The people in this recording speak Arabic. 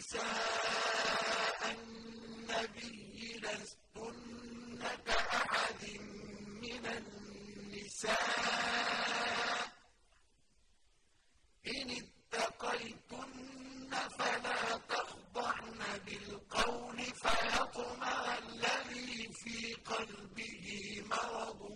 نِّسَاءَ النَّبِيِّ لَسْتُنَّ كَأَحَدٍ مِّنَ النِّسَاءِ ۚ. إِنِ اتَّقَيْتُنَّ فَلَا تَخْضَعْنَ بِالْقَوْلِ فَيَطْمَعَ الَّذِي فِي قَلْبِهِ مَرَضٌ.